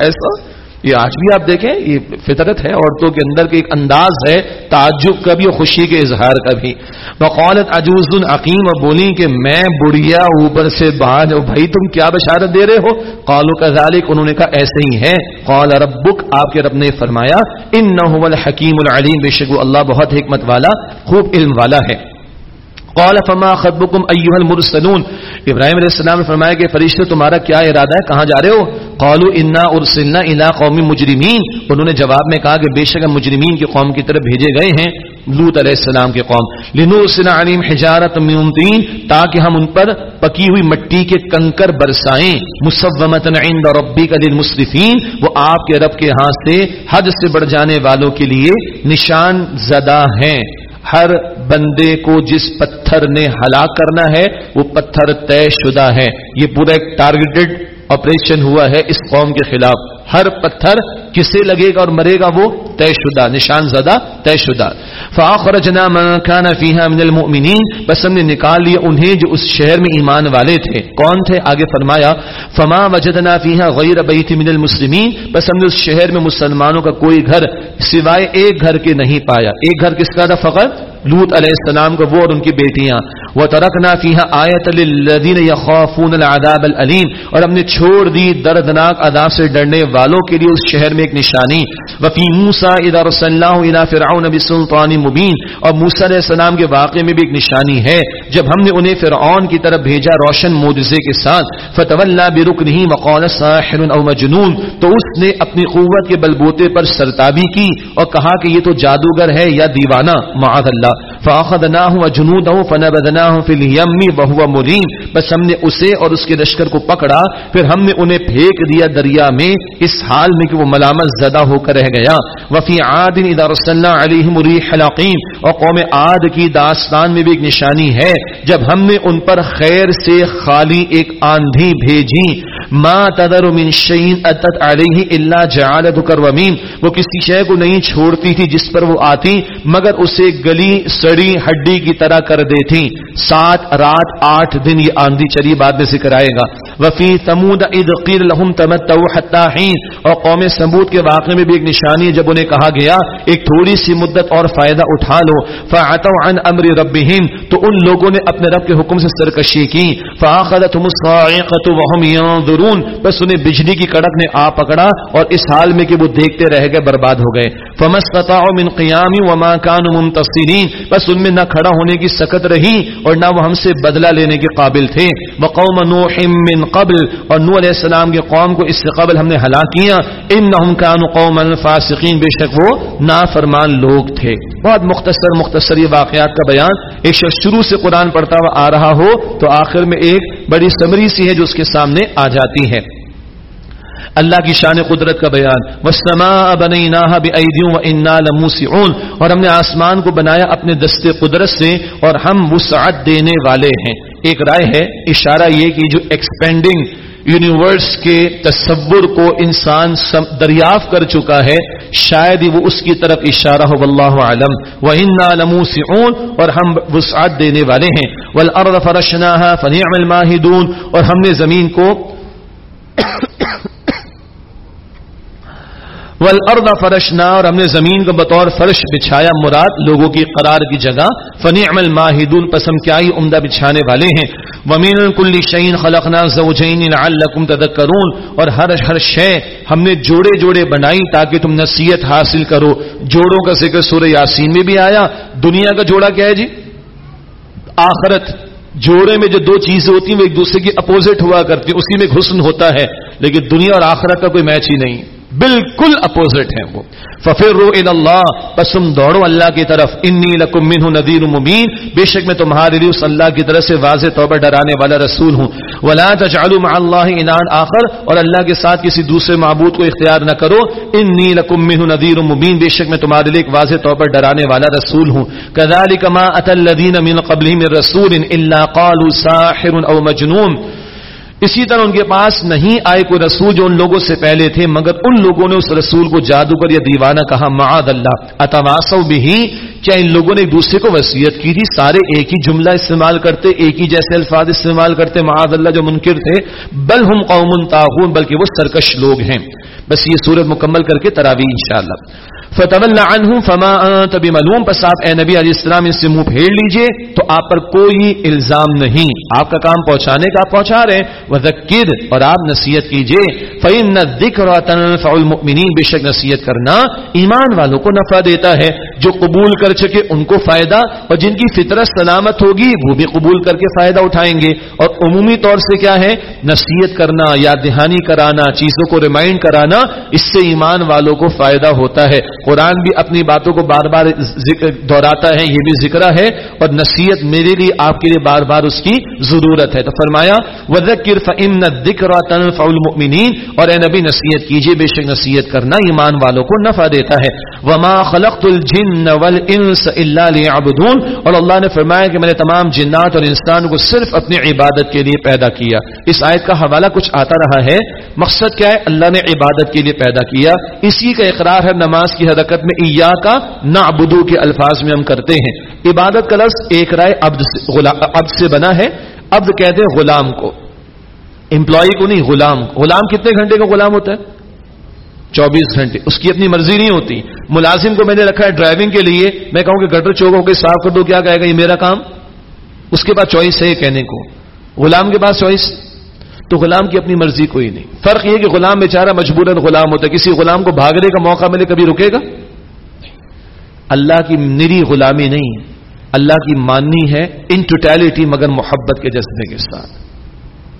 ایسا؟ یہ آج بھی آپ دیکھیں، یہ فطرت ہے، عورتوں کے اندر کے ایک انداز ہے تعجب کا بھی اور خوشی کے اظہار کا بھی بقولت عجوز عقیم اور بولی کہ میں بڑھیا اوپر سے باز بھائی تم کیا بشارت دے رہے ہو؟ قالو کا ذالک انہوں نے کہا ایسے ہی ہے قال ربک، آپ کے رب نے فرمایا ان الحکیم العلیم، بے شک اللہ بہت حکمت والا، خوب علم والا ہے۔ قال فما خطبكم ايها المرسلون ابراہیم علیہ السلام نے فرمایا کہ فرشتے تمہارا کیا ارادہ ہے؟ کہاں جا رہے ہو؟ قالوا انا ارسلنا الى قوم مجرمین۔ انہوں نے جواب میں کہا کہ بے شک ہم مجرمین کی قوم کی طرف بھیجے گئے ہیں، لوط علیہ السلام کے قوم۔ لنرسل عليهم حجارة من طين تاکہ ہم ان پر پکی ہوئی مٹی کے کنکر برسائیں۔ مسومتا عند ربك للمسرفين وہ آپ کے رب کے ہاں سے حد سے بڑھ جانے والوں کے لیے نشان زدہ ہیں۔ ہر بندے کو جس پتھر نے ہلاک کرنا ہے، وہ پتھر طے شدہ ہے۔ یہ پورا ایک ٹارگیٹڈ آپریشن ہوا ہے اس قوم کے خلاف۔ ہر پتھر کسے لگے گا اور مرے گا وہ طے شدہ، نشان زدہ، طے شدہ۔ فاخرجنا من كان فيها من المؤمنين۔ بس ہم نے نکال لیا انہیں جو اس شہر میں ایمان والے تھے۔ کون تھے؟ آگے فرمایا، فما وجدنا فيها غير بيت من المسلمين۔ بس ہم نے اس شہر میں مسلمانوں کا کوئی گھر سوائے ایک گھر کے نہیں پایا۔ ایک گھر کس کا تھا؟ فقط لوت علیہ السلام کو وہ اور ان کی بیٹیاں۔ وہ ترکنا فیحا آیت للذین یخافون العذاب العلیم اور ہم نے چھوڑ دی دردناک عذاب سے ڈرنے والوں کے لیے اس شہر میں ایک نشانی۔ وفی موسا اذا رسل اللہ الى فرعون بسلطان مبین۔ اور موسیٰ علیہ السلام کے واقعے میں بھی ایک نشانی ہے۔ جب ہم نے انہیں فرعون کی طرف بھیجا روشن معجزے کے ساتھ، فتولا برکنہ وقال ساحر او مجنون۔ تو اس نے اپنی قوت کے بلبوتے پر سرتابی کی اور کہا کہ یہ تو جادوگر ہے یا دیوانہ، معاذ اللہ۔ فاخذناه وجنوده فنبذناهم في اليم وهو مليم بس ہم نے اسے اور اس کے لشکر کو پکڑا۔ پھر ہم نے انہیں پھینک دیا دریا میں، اس حال میں کہ وہ ملام ملامت زدہ ہو کر رہ گیا۔ وفي عاد اذا رسلنا عليهم ريح العقيم اور قوم عاد کی داستان میں بھی ایک نشانی ہے۔ جب ہم نے ان پر خیر سے خالی ایک آندھی بھیجی، ما تذر من شيء اتت عليه الا جعلته كرمين وہ کسی شے کو نہیں چھوڑتی تھی جس پر وہ آتی، مگر اسے گلی، سڑی، ہڈی کی طرح کر دی تھی سات، رات، آٹھ دن یہ آندھی چلی بعد میں ذکر آئے گا۔ وفی سمود اذ قیل لهم تمتعوا حتى حين اور قوم سمود کے واقعے میں بھی ایک نشانی ہے، جب انہیں کہا گیا، ایک تھوڑی سی مدت اور فائدہ اٹھا لو۔ فعتوا عن امر ربهم تو ان لوگوں نے اپنے رب کے حکم سے سرکشی کی۔ فاخذتهم الصاعقه وهم ينظرون۔ بس انہیں بجلی کی کڑک نے آ پکڑا اور اس حال میں کہ وہ دیکھتے رہ گئے، برباد ہو گئے۔ فمستطاعوا من قيام وما كانوا منتصرين بس ان میں نہ کھڑا ہونے کی سکت رہی اور نہ وہ ہم سے بدلہ لینے کے قابل تھے۔ وقوم نوح من قبل اور نوح علیہ السلام کے قوم کو اس سے قبل ہم نے ہلاک کیا۔ انہم كانوا قوما فاسقین۔ بے شک وہ نافرمان لوگ تھے۔ بہت مختصر مختصر یہ واقعات کا بیان۔ ایک شخص شروع سے قرآن پڑھتا ہوا آ رہا ہو تو آخر میں ایک بڑی سمری سی ہے جو اس کے سامنے آ جاتی ہے۔ اللہ کی شان قدرت کا بیان۔ وسما بنینا لموسعون۔ اور ہم نے آسمان کو بنایا اپنے دستے قدرت سے اور ہم وسعت دینے والے ہیں۔ ایک رائے ہے، اشارہ یہ کہ جو ایکسپینڈنگ یونیورس کے تصور کو انسان دریافت کر چکا ہے، شاید ہی وہ اس کی طرف اشارہ ہو، واللہ عالم وہ لموسعون، اور ہم وسعت دینے والے ہیں۔ والارض فرشناها فنعم الماهدون، اور ہم نے زمین کو والارض فرشنا، اور ہم نے زمین کو بطور فرش بچھایا، مراد لوگوں کی قرار کی جگہ۔ فنعم الماہدون پسم کیا ہی عمدہ بچھانے والے ہیں۔ ومن كل شيء خلقنا زوجين لعلكم تذكرون۔ اور ہر ہر شے ہم نے جوڑے جوڑے بنائی تاکہ تم نصیحت حاصل کرو۔ جوڑوں کا ذکر سورہ یاسین میں بھی آیا۔ دنیا کا جوڑا کیا ہے جی؟ آخرت۔ جوڑے میں جو دو چیزیں ہوتی ہیں، وہ ایک دوسرے کی اپوزٹ ہوا کرتی ہیں، اسی میں حسن ہوتا ہے۔ لیکن دنیا اور آخرت کا کوئی میچ ہی نہیں۔ بالکل اپوزٹ ہیں وہ۔ ففر رو اللہ بس تم دوڑو اللہ کی طرف۔ انی لکم منہ ندیر مبین بے شک میں تمہارے لیے اس اللہ کی طرف سے واضح توبہ ڈرانے والا رسول ہوں۔ ولا تجعلوا مع اللہ انان آخر۔ اور اللہ کے ساتھ کسی دوسرے معبود کو اختیار نہ کرو۔ انی لکم منہ ندیر مبین بے شک میں تمہارے لیے ایک واضح توبہ ڈرانے والا رسول ہوں۔ كذلك ما اتى الذين من قبلهم من رسول الا قالوا ساحر او مجنون۔ اسی طرح ان کے پاس نہیں آئے کوئی رسول جو ان لوگوں سے پہلے تھے، مگر ان لوگوں نے اس رسول کو جادوگر یا دیوانہ کہا معاد اللہ اتواسو بھی کیا ان لوگوں نے ایک دوسرے کو وصیت کی تھی؟ سارے ایک ہی جملہ استعمال کرتے، ایک ہی جیسے الفاظ استعمال کرتے معاد اللہ جو منکر تھے، بل ہم قوم تاغون بلکہ وہ سرکش لوگ ہیں۔ بس یہ صورت مکمل کر کے تراوی انشاءاللہ۔ فتول عنہم فما انت بملوم. پس آپ اے نبی علیہ السلام ان سے منہ پھیر لیجیے تو آپ پر کوئی الزام نہیں. آپ کا کام پہنچانے کا آپ پہنچا رہے ہیں. وذکر اور آپ نصیحت کیجیے. فإن الذکر تنفع المؤمنین بے شک نصیحت کرنا ایمان والوں کو نفع دیتا ہے. جو قبول کر چکے ان کو فائدہ اور جن کی فطرت سلامت ہوگی وہ بھی قبول کر کے فائدہ اٹھائیں گے. اور عمومی طور سے کیا ہے؟ نصیحت کرنا، یاد دہانی کرانا، چیزوں کو ریمائنڈ کرانا، اس سے ایمان والوں کو فائدہ ہوتا ہے. قرآن بھی اپنی باتوں کو بار بار دہراتا ہے، یہ بھی ذکر ہے، اور نصیحت میرے لیے، آپ کے لیے بار بار اس کی ضرورت ہے۔ تو فرمایا وزکر المؤمنین اور اے نبی، نصیحت کیجیے بے شک نصیحت کرنا ایمان والوں کو نفع دیتا ہے۔ وما خلقت الجن والانس الا ليعبدون۔ اور اللہ نے فرمایا کہ میں نے تمام جنات اور انسان کو صرف اپنی عبادت کے لیے پیدا کیا۔ اس آیت کا حوالہ کچھ آتا رہا ہے۔ مقصد کیا ہے؟ اللہ نے عبادت کے لیے پیدا کیا۔ اسی کا اقرار ہے نماز کی حرکت میں ایا کا نہ کے الفاظ میں ہم کرتے ہیں۔ عبادت کا لفظ ایک رائے عبد سے عبد سے بنا ہے۔ عبد کہتے ہیں غلام کو۔ امپلائی کو نہیں، غلام۔ غلام کتنے گھنٹے کا غلام ہوتا ہے؟ چوبیس گھنٹے۔ اس کی اپنی مرضی نہیں ہوتی۔ ملازم کو میں نے رکھا ہے ڈرائیونگ کے لیے۔ میں کہوں کہ گٹر چوک ہو کے صاف کر دو، کیا کہے گا یہ میرا کام؟ اس کے بعد چوائس ہے کہنے کو۔ غلام کے پاس چوائس؟ تو غلام کی اپنی مرضی کوئی نہیں۔ فرق یہ کہ غلام بیچارہ مجبور غلام ہوتا ہے۔ کسی غلام کو بھاگنے کا موقع ملے کبھی رکے گا؟ اللہ کی نری غلامی نہیں اللہ کی ماننی ہے ان ٹوٹیلٹی مگر محبت کے جذبے کے ساتھ۔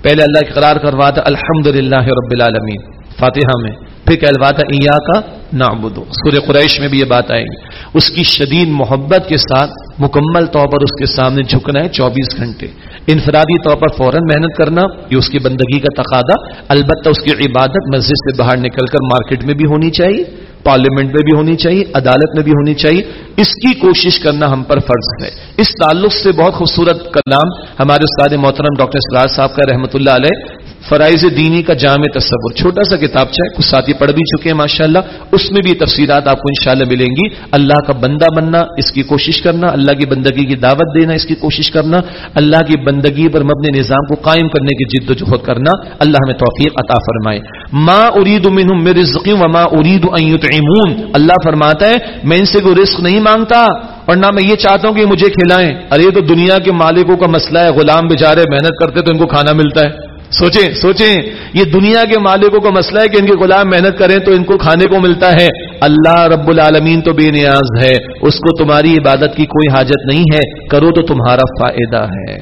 پہلے اللہ کی قرار کرواتا الحمد للہ رب العالمین۔ فاتحہ میں۔ پھر کہلواتا ایا کا نعبدو۔ سورہ قریش میں بھی یہ بات آئے گی۔ اس کی شدید محبت کے ساتھ مکمل طور پر اس کے سامنے جھکنا ہے چوبیس گھنٹے۔ انفرادی طور پر فوراً محنت کرنا، یہ اس کی بندگی کا تقاضا، البتہ اس کی عبادت مسجد سے باہر نکل کر مارکیٹ میں بھی ہونی چاہیے، پارلیمنٹ میں بھی ہونی چاہیے، عدالت میں بھی ہونی چاہیے۔ اس کی کوشش کرنا ہم پر فرض ہے۔ اس تعلق سے بہت خوبصورت کلام ہمارے استاد محترم ڈاکٹر سراج صاحب کا رحمۃ اللہ علیہ فرائض دینی کا جامع تصور۔ چھوٹا سا کتاب چاہے کچھ ساتھی پڑھ بھی چکے ہیں، ماشاءاللہ۔ اس میں بھی تفصیلات آپ کو انشاءاللہ ملیں گی۔ اللہ کا بندہ بننا، اس کی کوشش کرنا، اللہ کی بندگی کی دعوت دینا، اس کی کوشش کرنا، اللہ کی بندگی پر مبنی نظام کو قائم کرنے کی جد و جہد کرنا۔ اللہ ہمیں توفیق عطا فرمائے۔ ما ارید منہم من رزق و ما ارید ان یطعمون اللہ فرماتا ہے، میں ان سے کوئی رزق نہیں مانگتا اور نہ میں یہ چاہتا ہوں کہ مجھے کھلائیں۔ ارے تو دنیا کے مالکوں کا مسئلہ ہے، غلام بیچارے محنت کرتے تو ان کو کھانا ملتا ہے۔ سوچیں سوچیں، یہ دنیا کے مالکوں کا مسئلہ ہے کہ ان کے غلام محنت کریں تو ان کو کھانے کو ملتا ہے۔ اللہ رب العالمین تو بے نیاز ہے، اس کو تمہاری عبادت کی کوئی حاجت نہیں ہے، کرو تو تمہارا فائدہ ہے۔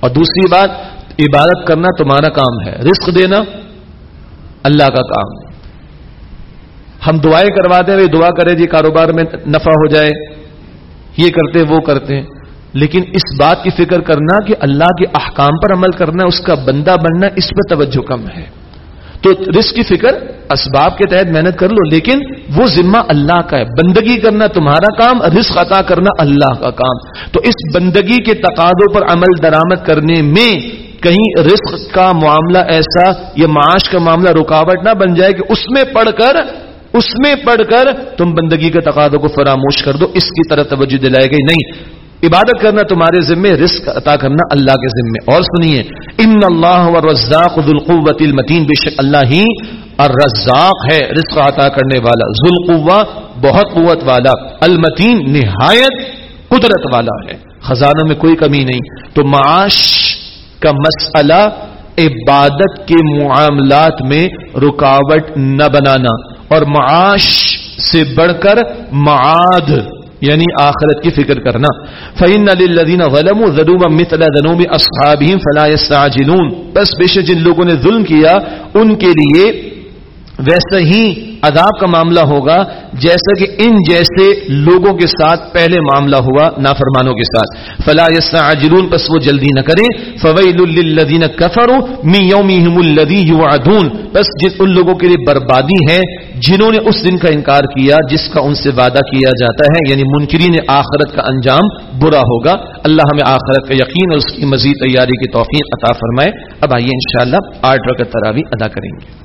اور دوسری بات، عبادت کرنا تمہارا کام ہے، رزق دینا اللہ کا کام۔ ہم دعائیں کرواتے ہیں دعا کرے جی کاروبار میں نفع ہو جائے، یہ کرتے، وہ کرتے۔ ہیں لیکن اس بات کی فکر کرنا کہ اللہ کے احکام پر عمل کرنا، اس کا بندہ بننا اس پہ توجہ کم ہے۔ تو رزق کی فکر اسباب کے تحت محنت کر لو، لیکن وہ ذمہ اللہ کا ہے۔ بندگی کرنا تمہارا کام، رزق عطا کرنا اللہ کا کام۔ تو اس بندگی کے تقاضوں پر عمل درامد کرنے میں کہیں رزق کا معاملہ ایسا یا معاش کا معاملہ رکاوٹ نہ بن جائے کہ اس میں پڑھ کر، اس میں پڑھ کر تم بندگی کے تقاضوں کو فراموش کر دو، اس کی طرح توجہ دلائے گئی۔ نہیں عبادت کرنا تمہارے ذمے، رزق عطا کرنا اللہ کے ذمے۔ اور سنیے، ان اللہ رزاق القوت المتین، بے شک اللہ ہی الرزاق ہے رزق عطا کرنے والا ذوالقوا بہت قوت والا، المتین نہایت قدرت والا ہے۔ خزانوں میں کوئی کمی نہیں۔ تو معاش کا مسئلہ عبادت کے معاملات میں رکاوٹ نہ بنانا۔ اور معاش سے بڑھ کر معاد یعنی آخرت کی فکر کرنا۔ فعین الدین غلم و ضروب ذنوب اصحابہم فلا جنون بس بے شک جن لوگوں نے ظلم کیا، ان کے لیے ویسے ہی عذاب کا معاملہ ہوگا جیسا کہ ان جیسے لوگوں کے ساتھ پہلے معاملہ ہوا نافرمانوں کے ساتھ۔ فلا یستعجلون پس وہ جلدی نہ کریں۔ فویل للذین کفروا من یومہم الذی یوعدون بس جس ان لوگوں کے لیے بربادی ہے جنہوں نے اس دن کا انکار کیا جس کا ان سے وعدہ کیا جاتا ہے یعنی منکرین آخرت کا انجام برا ہوگا۔ اللہ ہمیں آخرت کا یقین اور اس کی مزید تیاری کی توفیق عطا فرمائے۔ اب آئیے انشاءاللہ آٹھ رکعت تراوی ادا کریں گے۔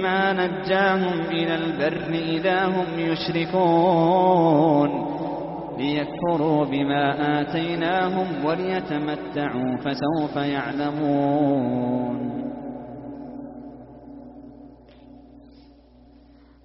فلما نجاهم إلى البر إذا هم يشركون ليكفروا بما آتيناهم وليتمتعوا فسوف يعلمون